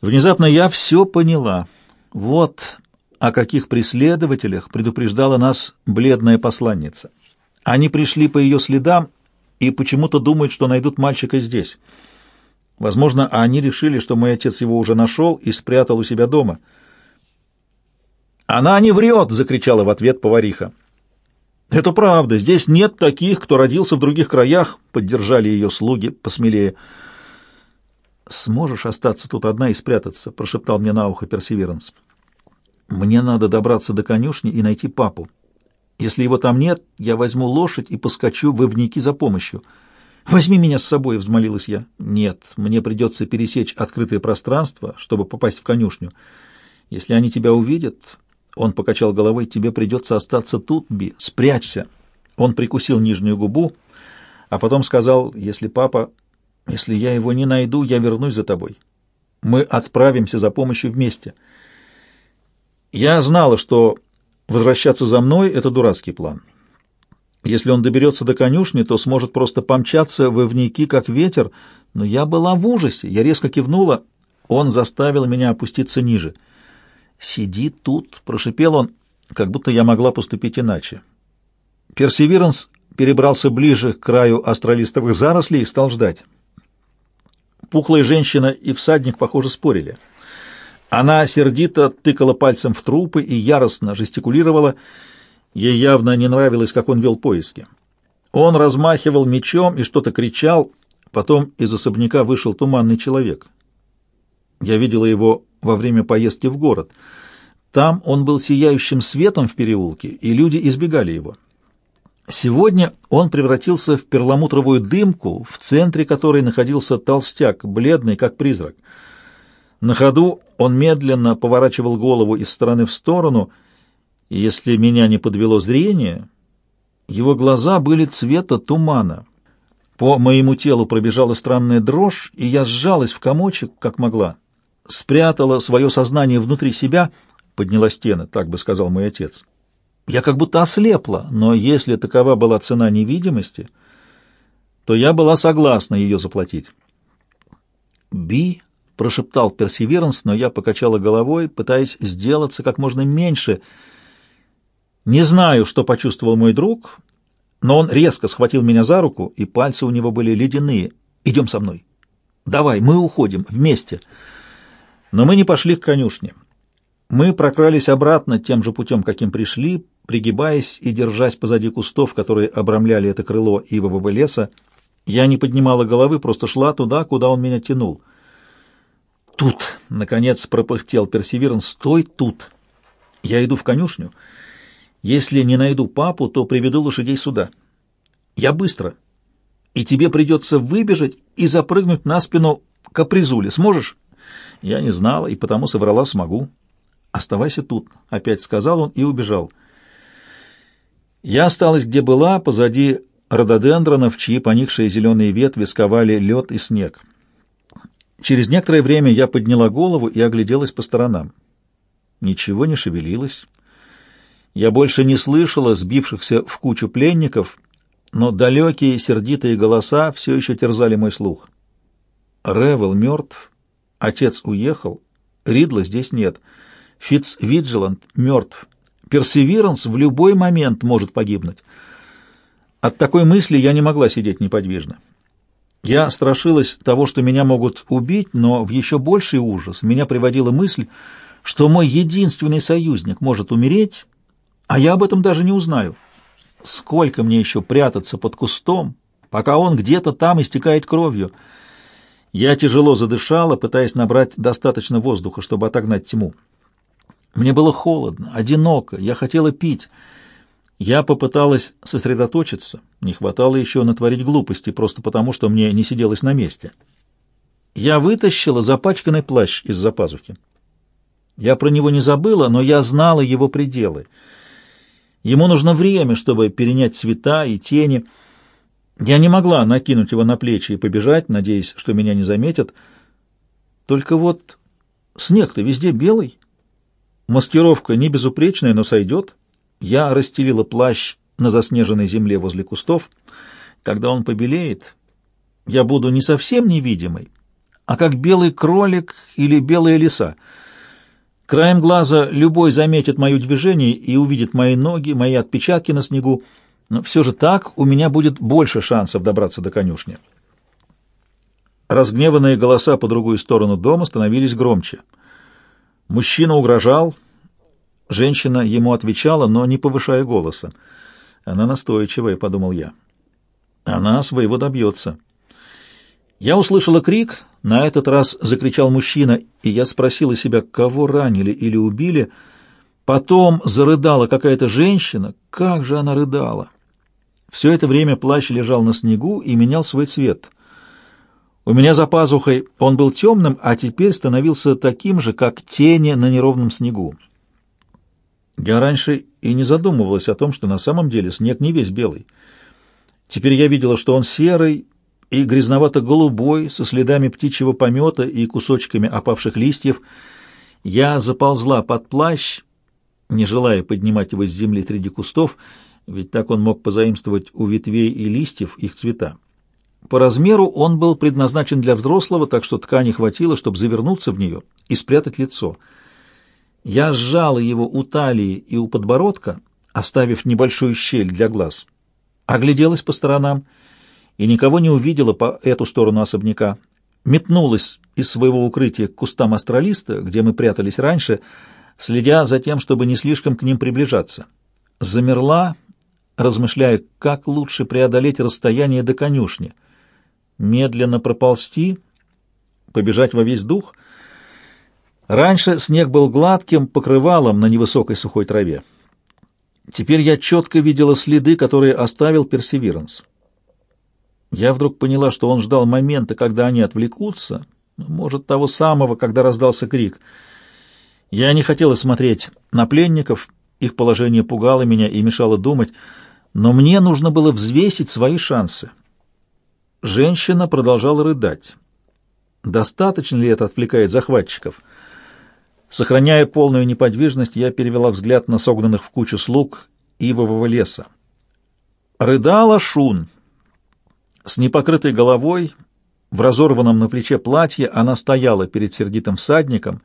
Внезапно я все поняла. Вот о каких преследователях предупреждала нас бледная посланница. Они пришли по ее следам и почему-то думают, что найдут мальчика здесь. Возможно, они решили, что мой отец его уже нашел и спрятал у себя дома. «Она не врет!» — закричала в ответ повариха. «Это правда. Здесь нет таких, кто родился в других краях», — поддержали ее слуги посмелее. «Сможешь остаться тут одна и спрятаться?» — прошептал мне на ухо Персеверанс. «Мне надо добраться до конюшни и найти папу. Если его там нет, я возьму лошадь и поскочу в Ивники за помощью. Возьми меня с собой», — взмолилась я. «Нет, мне придется пересечь открытое пространство, чтобы попасть в конюшню. Если они тебя увидят...» Он покачал головой. «Тебе придется остаться тут, Би. Спрячься». Он прикусил нижнюю губу, а потом сказал, «Если папа если я его не найду, я вернусь за тобой. Мы отправимся за помощью вместе. Я знала, что возвращаться за мной — это дурацкий план. Если он доберется до конюшни, то сможет просто помчаться в ивники, как ветер, но я была в ужасе, я резко кивнула, он заставил меня опуститься ниже. «Сиди тут», — прошипел он, как будто я могла поступить иначе. Персеверанс перебрался ближе к краю астролистовых зарослей и стал ждать. Пухлая женщина и всадник, похоже, спорили. Она сердито тыкала пальцем в трупы и яростно жестикулировала. Ей явно не нравилось, как он вел поиски. Он размахивал мечом и что-то кричал. Потом из особняка вышел туманный человек. Я видела его во время поездки в город. Там он был сияющим светом в переулке, и люди избегали его. Сегодня он превратился в перламутровую дымку, в центре которой находился толстяк, бледный, как призрак. На ходу он медленно поворачивал голову из стороны в сторону, и если меня не подвело зрение, его глаза были цвета тумана. По моему телу пробежала странная дрожь, и я сжалась в комочек, как могла. Спрятала свое сознание внутри себя, подняла стены, так бы сказал мой отец. Я как будто ослепла, но если такова была цена невидимости, то я была согласна ее заплатить. «Би», — прошептал Персеверанс, но я покачала головой, пытаясь сделаться как можно меньше. Не знаю, что почувствовал мой друг, но он резко схватил меня за руку, и пальцы у него были ледяные. «Идем со мной». «Давай, мы уходим, вместе». Но мы не пошли к конюшне. Мы прокрались обратно тем же путем, каким пришли, пригибаясь и держась позади кустов, которые обрамляли это крыло ивового леса. Я не поднимала головы, просто шла туда, куда он меня тянул. «Тут!» — наконец пропыхтел Персеверн. «Стой тут! Я иду в конюшню. Если не найду папу, то приведу лошадей сюда. Я быстро. И тебе придется выбежать и запрыгнуть на спину капризули. Сможешь?» Я не знала и потому соврала «смогу». «Оставайся тут», — опять сказал он и убежал. Я осталась где была, позади рододендронов, чьи поникшие зеленые ветви сковали лед и снег. Через некоторое время я подняла голову и огляделась по сторонам. Ничего не шевелилось. Я больше не слышала сбившихся в кучу пленников, но далекие сердитые голоса все еще терзали мой слух. Ревел мертв, отец уехал, Ридла здесь нет — Фитц Виджиланд мертв. Персеверанс в любой момент может погибнуть. От такой мысли я не могла сидеть неподвижно. Я страшилась того, что меня могут убить, но в еще больший ужас меня приводила мысль, что мой единственный союзник может умереть, а я об этом даже не узнаю. Сколько мне еще прятаться под кустом, пока он где-то там истекает кровью? Я тяжело задышала, пытаясь набрать достаточно воздуха, чтобы отогнать тьму. Мне было холодно, одиноко, я хотела пить. Я попыталась сосредоточиться, не хватало еще натворить глупости, просто потому, что мне не сиделось на месте. Я вытащила запачканный плащ из-за пазухи. Я про него не забыла, но я знала его пределы. Ему нужно время, чтобы перенять цвета и тени. Я не могла накинуть его на плечи и побежать, надеясь, что меня не заметят. Только вот снег-то везде белый. Маскировка не безупречная, но сойдет. Я расстелила плащ на заснеженной земле возле кустов. Когда он побелеет, я буду не совсем невидимой, а как белый кролик или белая лиса. Краем глаза любой заметит мое движение и увидит мои ноги, мои отпечатки на снегу, но все же так у меня будет больше шансов добраться до конюшни. Разгневанные голоса по другую сторону дома становились громче. Мужчина угрожал, женщина ему отвечала, но не повышая голоса. Она настойчивая, — подумал я. Она своего добьется. Я услышала крик, на этот раз закричал мужчина, и я спросила себя, кого ранили или убили. Потом зарыдала какая-то женщина. Как же она рыдала! Все это время плащ лежал на снегу и менял свой цвет. У меня за пазухой он был темным, а теперь становился таким же, как тени на неровном снегу. Я раньше и не задумывалась о том, что на самом деле снег не весь белый. Теперь я видела, что он серый и грязновато-голубой, со следами птичьего помета и кусочками опавших листьев. Я заползла под плащ, не желая поднимать его с земли среди кустов, ведь так он мог позаимствовать у ветвей и листьев их цвета. По размеру он был предназначен для взрослого, так что ткани хватило, чтобы завернуться в нее и спрятать лицо. Я сжала его у талии и у подбородка, оставив небольшую щель для глаз. Огляделась по сторонам и никого не увидела по эту сторону особняка. Метнулась из своего укрытия к кустам астралиста, где мы прятались раньше, следя за тем, чтобы не слишком к ним приближаться. Замерла, размышляя, как лучше преодолеть расстояние до конюшни — медленно проползти, побежать во весь дух. Раньше снег был гладким покрывалом на невысокой сухой траве. Теперь я четко видела следы, которые оставил Персеверанс. Я вдруг поняла, что он ждал момента, когда они отвлекутся, может, того самого, когда раздался крик. Я не хотела смотреть на пленников, их положение пугало меня и мешало думать, но мне нужно было взвесить свои шансы. Женщина продолжала рыдать. Достаточно ли это отвлекает захватчиков? Сохраняя полную неподвижность, я перевела взгляд на согнанных в кучу слуг ивового леса. Рыдала Шун. С непокрытой головой, в разорванном на плече платье, она стояла перед сердитым всадником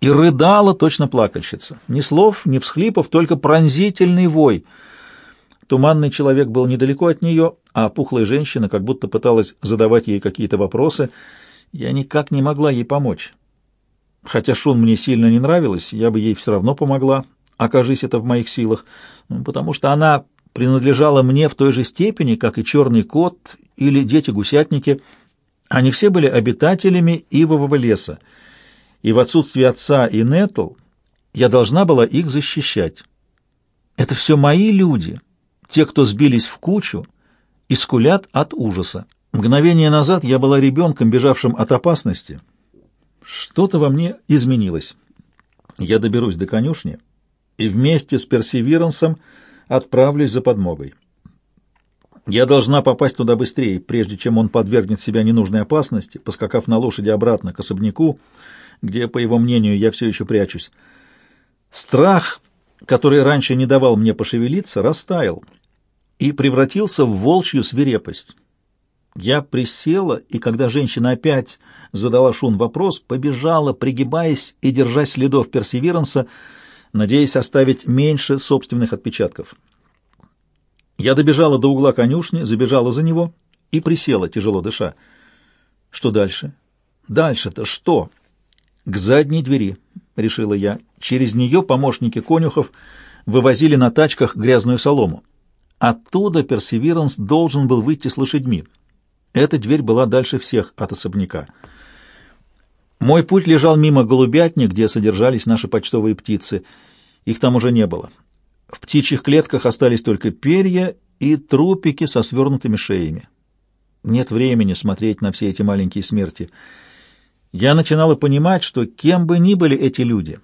и рыдала точно плакальщица. Ни слов, ни всхлипов, только пронзительный вой — Туманный человек был недалеко от нее, а пухлая женщина как будто пыталась задавать ей какие-то вопросы. Я никак не могла ей помочь. Хотя Шун мне сильно не нравилась, я бы ей все равно помогла, окажись это в моих силах, ну, потому что она принадлежала мне в той же степени, как и черный кот или дети-гусятники. Они все были обитателями ивового леса, и в отсутствие отца и Нетл я должна была их защищать. Это все мои люди, те, кто сбились в кучу и скулят от ужаса. Мгновение назад я была ребенком, бежавшим от опасности. Что-то во мне изменилось. Я доберусь до конюшни и вместе с Персевирансом отправлюсь за подмогой. Я должна попасть туда быстрее, прежде чем он подвергнет себя ненужной опасности, поскакав на лошади обратно к особняку, где, по его мнению, я все еще прячусь. Страх который раньше не давал мне пошевелиться, растаял и превратился в волчью свирепость. Я присела, и когда женщина опять задала Шун вопрос, побежала, пригибаясь и держась следов Персеверанса, надеясь оставить меньше собственных отпечатков. Я добежала до угла конюшни, забежала за него и присела, тяжело дыша. Что дальше? Дальше-то что? К задней двери, решила я. Через нее помощники конюхов вывозили на тачках грязную солому. Оттуда Персеверанс должен был выйти с лошадьми. Эта дверь была дальше всех от особняка. Мой путь лежал мимо голубятни, где содержались наши почтовые птицы. Их там уже не было. В птичьих клетках остались только перья и трупики со свернутыми шеями. Нет времени смотреть на все эти маленькие смерти — я начинала понимать, что кем бы ни были эти люди,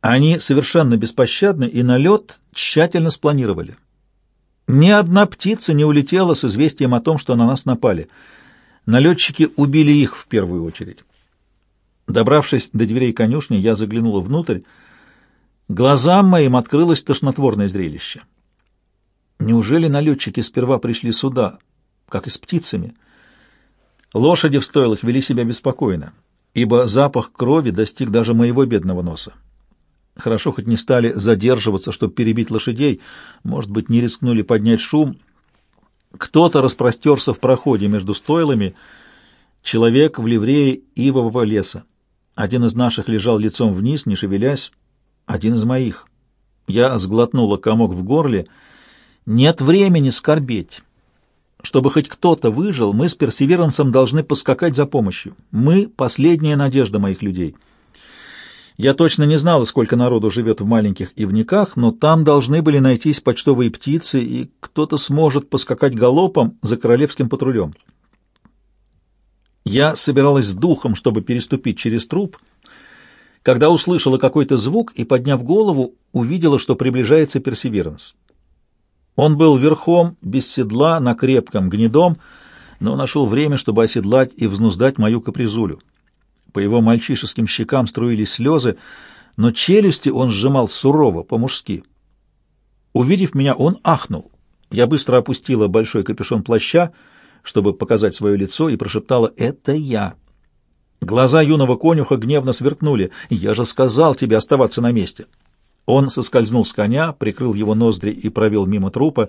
они совершенно беспощадны и налет тщательно спланировали. Ни одна птица не улетела с известием о том, что на нас напали. Налетчики убили их в первую очередь. Добравшись до дверей конюшни, я заглянула внутрь. Глазам моим открылось тошнотворное зрелище. Неужели налетчики сперва пришли сюда, как и с птицами? Лошади в стойлах вели себя беспокойно, ибо запах крови достиг даже моего бедного носа. Хорошо хоть не стали задерживаться, чтобы перебить лошадей, может быть, не рискнули поднять шум. Кто-то распростерся в проходе между стойлами, человек в ливрее ивового леса. Один из наших лежал лицом вниз, не шевелясь, один из моих. Я сглотнула комок в горле. Нет времени скорбеть. Чтобы хоть кто-то выжил, мы с персеверансом должны поскакать за помощью. Мы — последняя надежда моих людей. Я точно не знала, сколько народу живет в маленьких ивниках, но там должны были найтись почтовые птицы, и кто-то сможет поскакать галопом за королевским патрулем. Я собиралась с духом, чтобы переступить через труп, когда услышала какой-то звук и, подняв голову, увидела, что приближается персеверанс. Он был верхом, без седла, на крепком гнедом, но нашел время, чтобы оседлать и взнуздать мою капризулю. По его мальчишеским щекам струились слезы, но челюсти он сжимал сурово, по-мужски. Увидев меня, он ахнул. Я быстро опустила большой капюшон плаща, чтобы показать свое лицо, и прошептала «Это я». Глаза юного конюха гневно сверкнули. «Я же сказал тебе оставаться на месте». Он соскользнул с коня, прикрыл его ноздри и провел мимо трупа,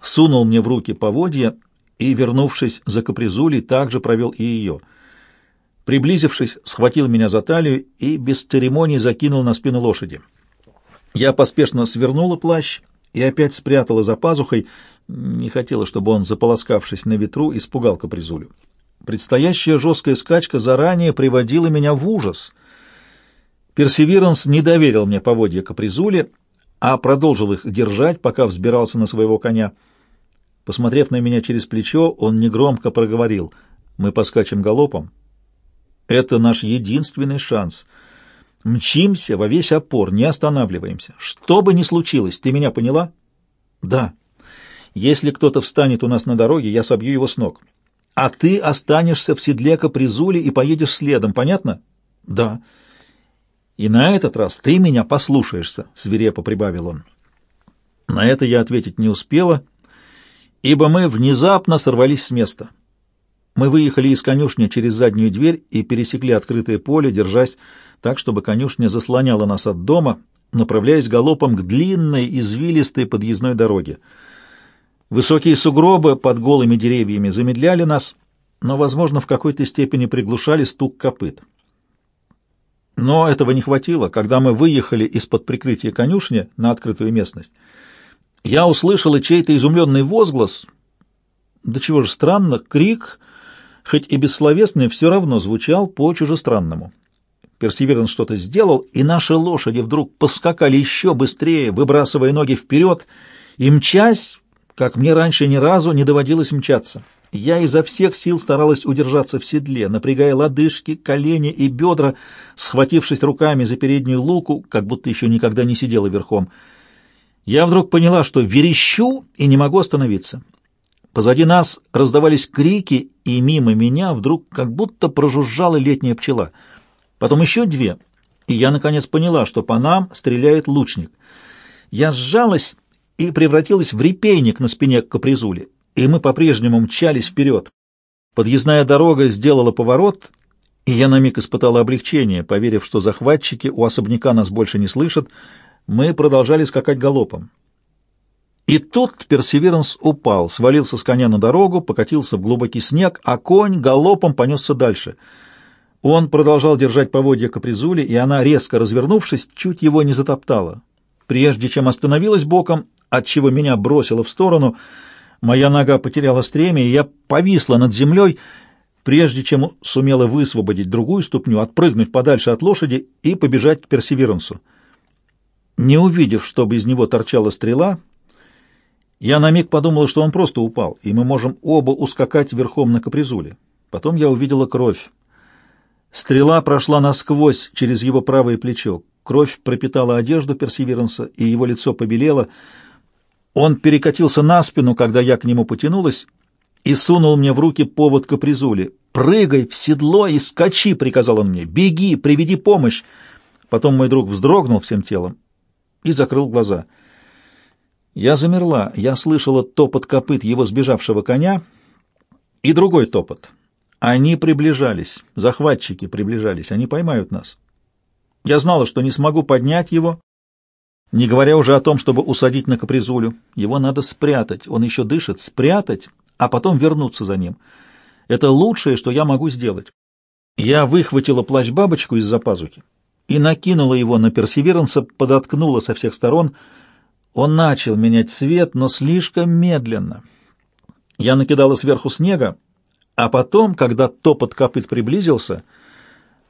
сунул мне в руки поводья и, вернувшись за капризулей, также провел и ее. Приблизившись, схватил меня за талию и без церемоний закинул на спину лошади. Я поспешно свернула плащ и опять спрятала за пазухой, не хотела, чтобы он, заполоскавшись на ветру, испугал капризулю. Предстоящая жесткая скачка заранее приводила меня в ужас — Персевиранс не доверил мне поводья капризуле, а продолжил их держать, пока взбирался на своего коня. Посмотрев на меня через плечо, он негромко проговорил «Мы поскачем галопом. Это наш единственный шанс. Мчимся во весь опор, не останавливаемся. Что бы ни случилось, ты меня поняла?» «Да. Если кто-то встанет у нас на дороге, я собью его с ног. А ты останешься в седле капризули и поедешь следом, понятно?» «Да». И на этот раз ты меня послушаешься, — свирепо прибавил он. На это я ответить не успела, ибо мы внезапно сорвались с места. Мы выехали из конюшни через заднюю дверь и пересекли открытое поле, держась так, чтобы конюшня заслоняла нас от дома, направляясь галопом к длинной извилистой подъездной дороге. Высокие сугробы под голыми деревьями замедляли нас, но, возможно, в какой-то степени приглушали стук копыт. Но этого не хватило. Когда мы выехали из-под прикрытия конюшни на открытую местность, я услышала чей-то изумленный возглас. Да чего же странно, крик, хоть и бессловесный, все равно звучал по-чужестранному. Персеверанс что-то сделал, и наши лошади вдруг поскакали еще быстрее, выбрасывая ноги вперед, и мчась, как мне раньше ни разу не доводилось мчаться. Я изо всех сил старалась удержаться в седле, напрягая лодыжки, колени и бедра, схватившись руками за переднюю луку, как будто еще никогда не сидела верхом. Я вдруг поняла, что верещу и не могу остановиться. Позади нас раздавались крики, и мимо меня вдруг как будто прожужжала летняя пчела. Потом еще две, и я наконец поняла, что по нам стреляет лучник. Я сжалась и превратилась в репейник на спине капризули и мы по-прежнему мчались вперед. Подъездная дорога сделала поворот, и я на миг испытала облегчение, поверив, что захватчики у особняка нас больше не слышат. Мы продолжали скакать галопом. И тут Персеверанс упал, свалился с коня на дорогу, покатился в глубокий снег, а конь галопом понесся дальше. Он продолжал держать поводья капризули, и она, резко развернувшись, чуть его не затоптала. Прежде чем остановилась боком, отчего меня бросило в сторону — Моя нога потеряла стремя, и я повисла над землей, прежде чем сумела высвободить другую ступню, отпрыгнуть подальше от лошади и побежать к Персеверансу. Не увидев, чтобы из него торчала стрела, я на миг подумала, что он просто упал, и мы можем оба ускакать верхом на капризуле. Потом я увидела кровь. Стрела прошла насквозь через его правое плечо. Кровь пропитала одежду Персеверанса, и его лицо побелело — он перекатился на спину, когда я к нему потянулась, и сунул мне в руки повод капризули. «Прыгай в седло и скачи!» — приказал он мне. «Беги, приведи помощь!» Потом мой друг вздрогнул всем телом и закрыл глаза. Я замерла. Я слышала топот копыт его сбежавшего коня и другой топот. Они приближались, захватчики приближались, они поймают нас. Я знала, что не смогу поднять его, не говоря уже о том, чтобы усадить на капризулю. Его надо спрятать, он еще дышит, спрятать, а потом вернуться за ним. Это лучшее, что я могу сделать. Я выхватила плащ-бабочку из-за пазухи и накинула его на персеверанса, подоткнула со всех сторон. Он начал менять цвет, но слишком медленно. Я накидала сверху снега, а потом, когда топот копыт приблизился,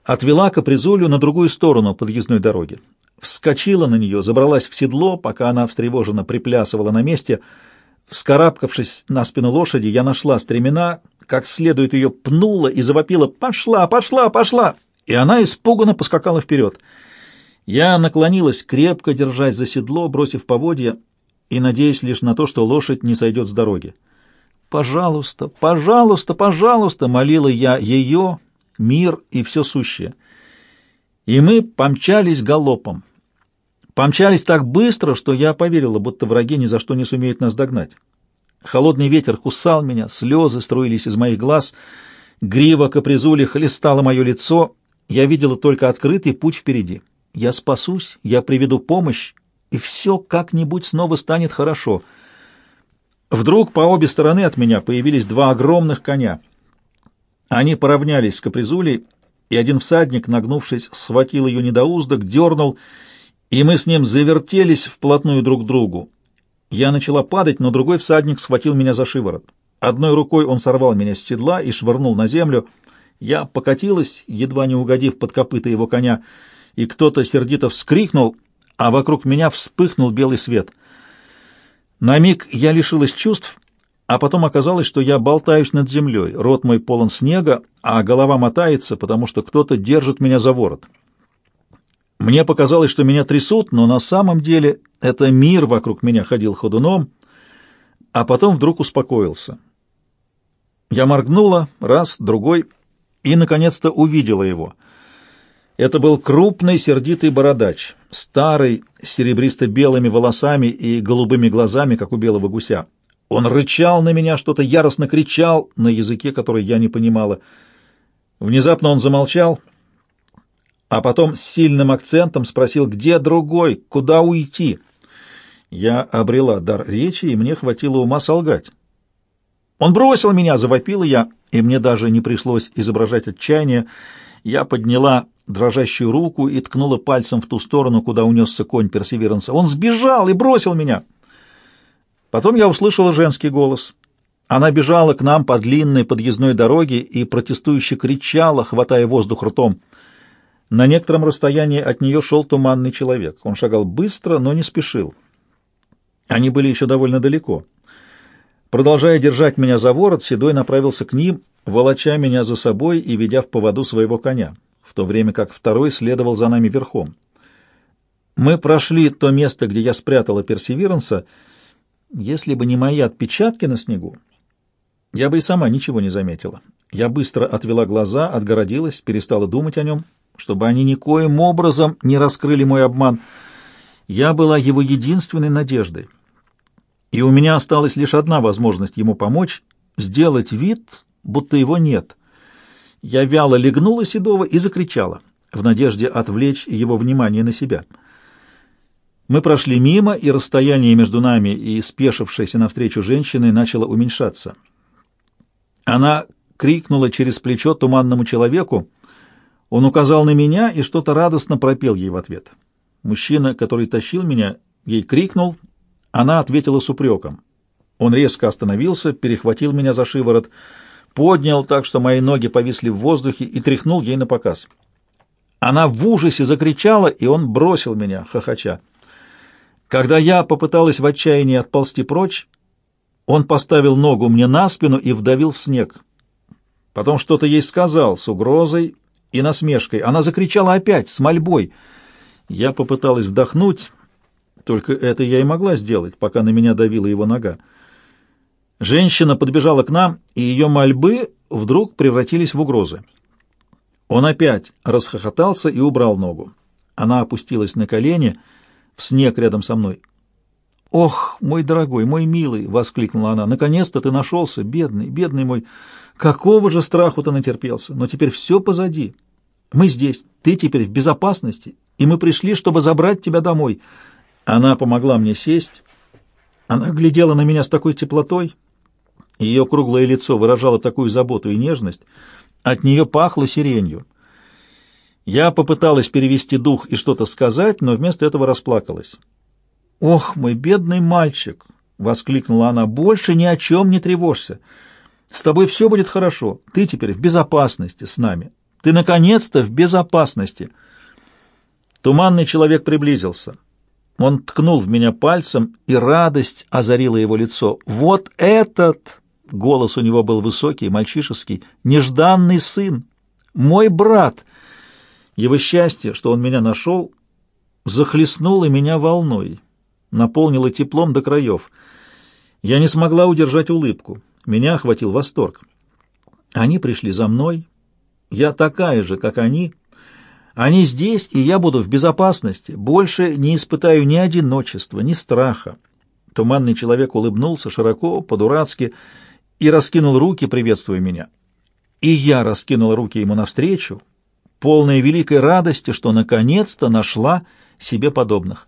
отвела капризулю на другую сторону подъездной дороги. Вскочила на нее, забралась в седло, пока она встревоженно приплясывала на месте. Вскарабкавшись на спину лошади, я нашла стремена, как следует ее пнула и завопила «Пошла, пошла, пошла!» И она испуганно поскакала вперед. Я наклонилась, крепко держась за седло, бросив поводья и надеясь лишь на то, что лошадь не сойдет с дороги. «Пожалуйста, пожалуйста, пожалуйста!» — молила я ее, мир и все сущее. И мы помчались галопом. Помчались так быстро, что я поверила, будто враги ни за что не сумеют нас догнать. Холодный ветер кусал меня, слезы струились из моих глаз, грива капризули хлестала мое лицо, я видела только открытый путь впереди. Я спасусь, я приведу помощь, и все как-нибудь снова станет хорошо. Вдруг по обе стороны от меня появились два огромных коня. Они поравнялись с капризулей, и один всадник, нагнувшись, схватил ее недоуздок, дернул, и мы с ним завертелись вплотную друг к другу. Я начала падать, но другой всадник схватил меня за шиворот. Одной рукой он сорвал меня с седла и швырнул на землю — я покатилась, едва не угодив под копыта его коня, и кто-то сердито вскрикнул, а вокруг меня вспыхнул белый свет. На миг я лишилась чувств, а потом оказалось, что я болтаюсь над землей, рот мой полон снега, а голова мотается, потому что кто-то держит меня за ворот. Мне показалось, что меня трясут, но на самом деле это мир вокруг меня ходил ходуном, а потом вдруг успокоился. Я моргнула, раз, другой — и, наконец-то, увидела его. Это был крупный сердитый бородач, старый, с серебристо-белыми волосами и голубыми глазами, как у белого гуся. Он рычал на меня, что-то яростно кричал на языке, который я не понимала. Внезапно он замолчал, а потом с сильным акцентом спросил, где другой, куда уйти. Я обрела дар речи, и мне хватило ума солгать. Он бросил меня, завопила я, и мне даже не пришлось изображать отчаяние. Я подняла дрожащую руку и ткнула пальцем в ту сторону, куда унесся конь Персеверанса. Он сбежал и бросил меня. Потом я услышала женский голос. Она бежала к нам по длинной подъездной дороге и протестующе кричала, хватая воздух ртом. На некотором расстоянии от нее шел туманный человек. Он шагал быстро, но не спешил. Они были еще довольно далеко. Продолжая держать меня за ворот, Седой направился к ним, волоча меня за собой и ведя в поводу своего коня, в то время как второй следовал за нами верхом. Мы прошли то место, где я спрятала Персеверанса. Если бы не мои отпечатки на снегу, я бы и сама ничего не заметила. Я быстро отвела глаза, отгородилась, перестала думать о нем, чтобы они никоим образом не раскрыли мой обман. Я была его единственной надеждой и у меня осталась лишь одна возможность ему помочь — сделать вид, будто его нет. Я вяло легнула Седова и закричала, в надежде отвлечь его внимание на себя. Мы прошли мимо, и расстояние между нами и спешившейся навстречу женщиной начало уменьшаться. Она крикнула через плечо туманному человеку, он указал на меня и что-то радостно пропел ей в ответ. Мужчина, который тащил меня, ей крикнул — она ответила с упреком. Он резко остановился, перехватил меня за шиворот, поднял так, что мои ноги повисли в воздухе и тряхнул ей на показ. Она в ужасе закричала, и он бросил меня, хохоча. Когда я попыталась в отчаянии отползти прочь, он поставил ногу мне на спину и вдавил в снег. Потом что-то ей сказал с угрозой и насмешкой. Она закричала опять, с мольбой. Я попыталась вдохнуть, только это я и могла сделать, пока на меня давила его нога. Женщина подбежала к нам, и ее мольбы вдруг превратились в угрозы. Он опять расхохотался и убрал ногу. Она опустилась на колени в снег рядом со мной. «Ох, мой дорогой, мой милый!» — воскликнула она. «Наконец-то ты нашелся, бедный, бедный мой! Какого же страху ты натерпелся! Но теперь все позади. Мы здесь, ты теперь в безопасности, и мы пришли, чтобы забрать тебя домой». Она помогла мне сесть. Она глядела на меня с такой теплотой. Ее круглое лицо выражало такую заботу и нежность. От нее пахло сиренью. Я попыталась перевести дух и что-то сказать, но вместо этого расплакалась. «Ох, мой бедный мальчик!» — воскликнула она. «Больше ни о чем не тревожься. С тобой все будет хорошо. Ты теперь в безопасности с нами. Ты, наконец-то, в безопасности!» Туманный человек приблизился. Он ткнул в меня пальцем, и радость озарила его лицо. «Вот этот!» — голос у него был высокий, мальчишеский. «Нежданный сын! Мой брат!» Его счастье, что он меня нашел, захлестнуло меня волной, наполнило теплом до краев. Я не смогла удержать улыбку. Меня охватил восторг. Они пришли за мной. Я такая же, как они. Они здесь, и я буду в безопасности. Больше не испытаю ни одиночества, ни страха. Туманный человек улыбнулся широко, по-дурацки, и раскинул руки, приветствуя меня. И я раскинул руки ему навстречу, полная великой радости, что наконец-то нашла себе подобных.